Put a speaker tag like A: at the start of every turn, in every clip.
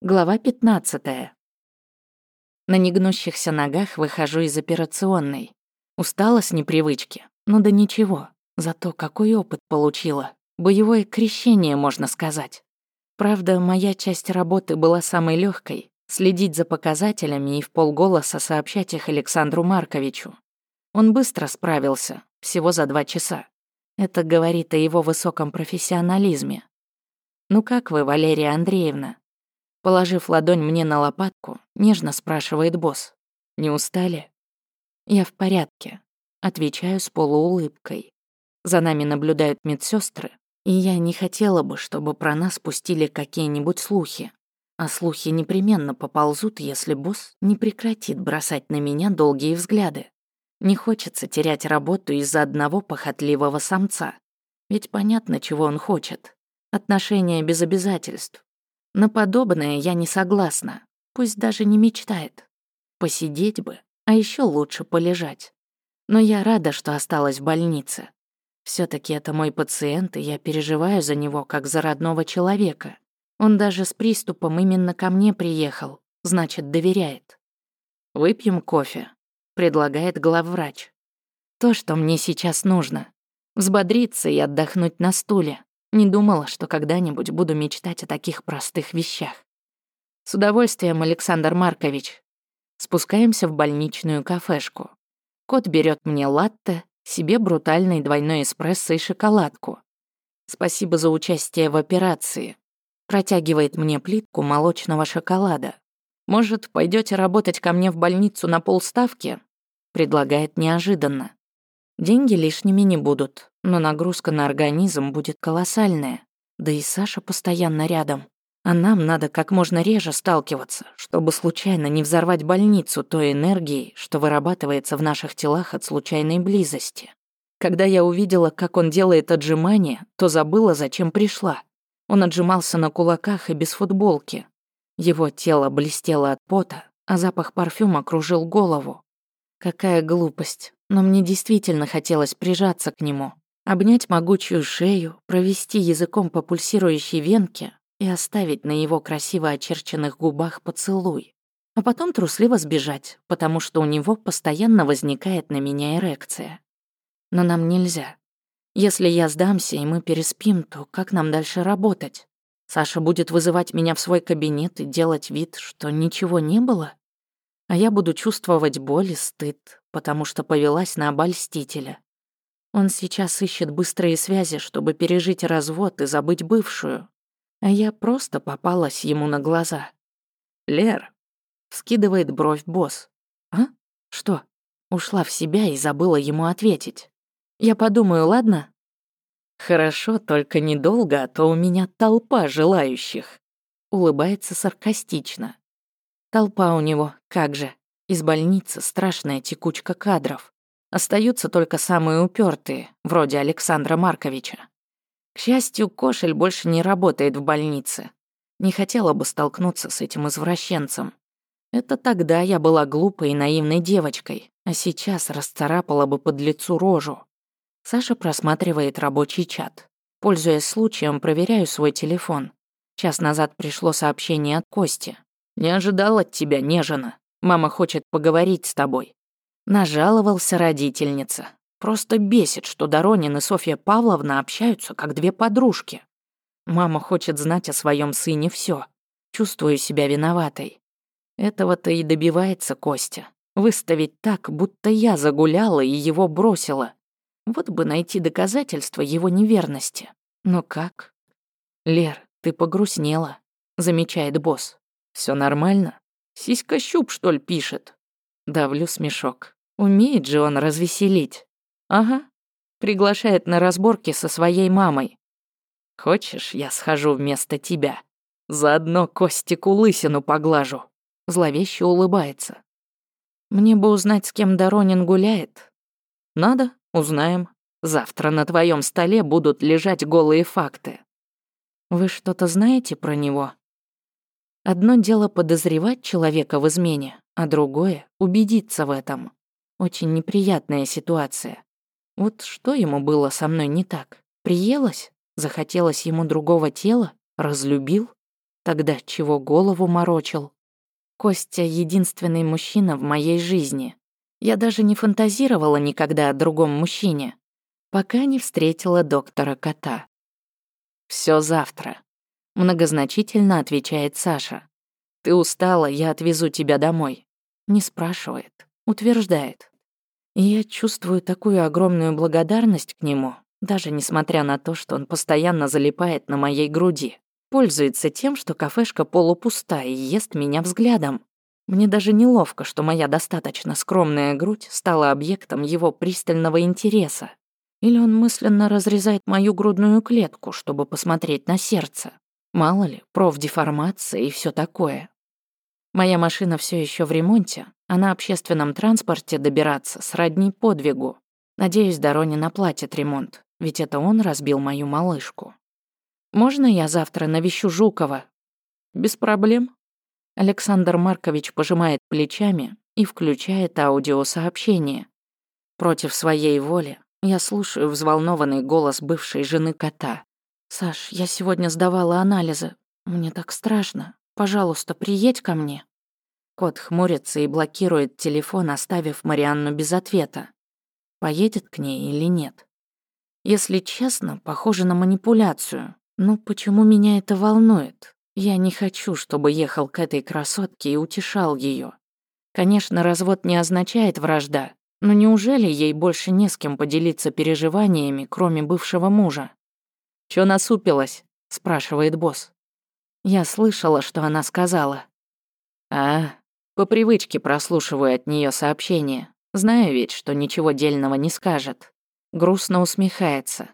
A: Глава 15. На негнущихся ногах выхожу из операционной. Устала с непривычки, ну да ничего. Зато какой опыт получила. Боевое крещение, можно сказать. Правда, моя часть работы была самой легкой следить за показателями и в полголоса сообщать их Александру Марковичу. Он быстро справился, всего за два часа. Это говорит о его высоком профессионализме. «Ну как вы, Валерия Андреевна?» Положив ладонь мне на лопатку, нежно спрашивает босс. «Не устали?» «Я в порядке», — отвечаю с полуулыбкой. За нами наблюдают медсестры, и я не хотела бы, чтобы про нас пустили какие-нибудь слухи. А слухи непременно поползут, если босс не прекратит бросать на меня долгие взгляды. Не хочется терять работу из-за одного похотливого самца. Ведь понятно, чего он хочет. Отношения без обязательств, на подобное я не согласна, пусть даже не мечтает. Посидеть бы, а еще лучше полежать. Но я рада, что осталась в больнице. все таки это мой пациент, и я переживаю за него, как за родного человека. Он даже с приступом именно ко мне приехал, значит, доверяет. «Выпьем кофе», — предлагает главврач. «То, что мне сейчас нужно. Взбодриться и отдохнуть на стуле. Не думала, что когда-нибудь буду мечтать о таких простых вещах. С удовольствием, Александр Маркович. Спускаемся в больничную кафешку. Кот берет мне латте, себе брутальный двойной эспрессо и шоколадку. Спасибо за участие в операции. Протягивает мне плитку молочного шоколада. Может, пойдете работать ко мне в больницу на полставки? Предлагает неожиданно. Деньги лишними не будут, но нагрузка на организм будет колоссальная. Да и Саша постоянно рядом. А нам надо как можно реже сталкиваться, чтобы случайно не взорвать больницу той энергией, что вырабатывается в наших телах от случайной близости. Когда я увидела, как он делает отжимания, то забыла, зачем пришла. Он отжимался на кулаках и без футболки. Его тело блестело от пота, а запах парфюма кружил голову. Какая глупость, но мне действительно хотелось прижаться к нему, обнять могучую шею, провести языком по пульсирующей венке и оставить на его красиво очерченных губах поцелуй, а потом трусливо сбежать, потому что у него постоянно возникает на меня эрекция. Но нам нельзя. Если я сдамся и мы переспим, то как нам дальше работать? Саша будет вызывать меня в свой кабинет и делать вид, что ничего не было? А я буду чувствовать боль и стыд, потому что повелась на обольстителя. Он сейчас ищет быстрые связи, чтобы пережить развод и забыть бывшую. А я просто попалась ему на глаза. «Лер», — скидывает бровь босс. «А? Что?» Ушла в себя и забыла ему ответить. «Я подумаю, ладно?» «Хорошо, только недолго, а то у меня толпа желающих», — улыбается саркастично. Толпа у него, как же. Из больницы страшная текучка кадров. Остаются только самые упертые, вроде Александра Марковича. К счастью, Кошель больше не работает в больнице. Не хотела бы столкнуться с этим извращенцем. Это тогда я была глупой и наивной девочкой, а сейчас расцарапала бы под лицу рожу. Саша просматривает рабочий чат. Пользуясь случаем, проверяю свой телефон. Час назад пришло сообщение от Кости. «Не ожидал от тебя, нежена. Мама хочет поговорить с тобой». Нажаловался родительница. Просто бесит, что Доронин и Софья Павловна общаются как две подружки. Мама хочет знать о своем сыне все. Чувствую себя виноватой. Этого-то и добивается Костя. Выставить так, будто я загуляла и его бросила. Вот бы найти доказательства его неверности. Но как? «Лер, ты погрустнела», — замечает босс. Все нормально?» Сиська щуп, что ли, пишет? Давлю смешок. Умеет же он развеселить. Ага. Приглашает на разборки со своей мамой. Хочешь, я схожу вместо тебя? Заодно Костику лысину поглажу. Зловеще улыбается. Мне бы узнать, с кем Доронин гуляет. Надо, узнаем. Завтра на твоем столе будут лежать голые факты. Вы что-то знаете про него? Одно дело подозревать человека в измене, а другое — убедиться в этом. Очень неприятная ситуация. Вот что ему было со мной не так? Приелось? Захотелось ему другого тела? Разлюбил? Тогда чего голову морочил? Костя — единственный мужчина в моей жизни. Я даже не фантазировала никогда о другом мужчине, пока не встретила доктора Кота. Все завтра», — многозначительно отвечает Саша. «Ты устала, я отвезу тебя домой». Не спрашивает, утверждает. Я чувствую такую огромную благодарность к нему, даже несмотря на то, что он постоянно залипает на моей груди. Пользуется тем, что кафешка полупуста и ест меня взглядом. Мне даже неловко, что моя достаточно скромная грудь стала объектом его пристального интереса. Или он мысленно разрезает мою грудную клетку, чтобы посмотреть на сердце. Мало ли, профдеформация и все такое. Моя машина все еще в ремонте, а на общественном транспорте добираться сродни подвигу. Надеюсь, Доронин оплатит ремонт, ведь это он разбил мою малышку. Можно я завтра навещу Жукова? Без проблем. Александр Маркович пожимает плечами и включает аудиосообщение. Против своей воли я слушаю взволнованный голос бывшей жены кота. «Саш, я сегодня сдавала анализы. Мне так страшно. Пожалуйста, приедь ко мне». Кот хмурится и блокирует телефон, оставив Марианну без ответа. Поедет к ней или нет? Если честно, похоже на манипуляцию. Ну почему меня это волнует? Я не хочу, чтобы ехал к этой красотке и утешал ее. Конечно, развод не означает вражда, но неужели ей больше не с кем поделиться переживаниями, кроме бывшего мужа? «Чё насупилась?» — спрашивает босс. Я слышала, что она сказала. «А, по привычке прослушиваю от нее сообщения. Знаю ведь, что ничего дельного не скажет. Грустно усмехается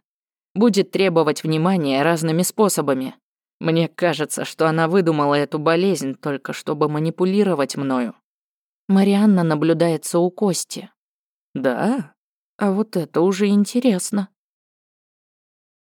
A: будет требовать внимания разными способами. Мне кажется, что она выдумала эту болезнь только чтобы манипулировать мною. Марианна наблюдается у Кости. Да? А вот это уже интересно.